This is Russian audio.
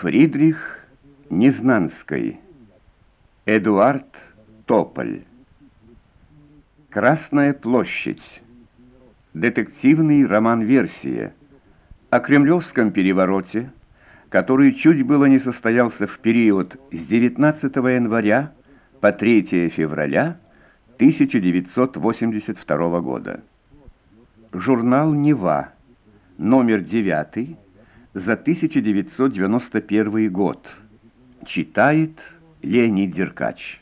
Фридрих Незнанский. Эдуард Тополь. Красная площадь. Детективный роман-версия о Кремлевском перевороте, который чуть было не состоялся в период с 19 января по 3 февраля 1982 года. Журнал «Нева», номер 9 за 1991 год. Читает Леонид Деркач.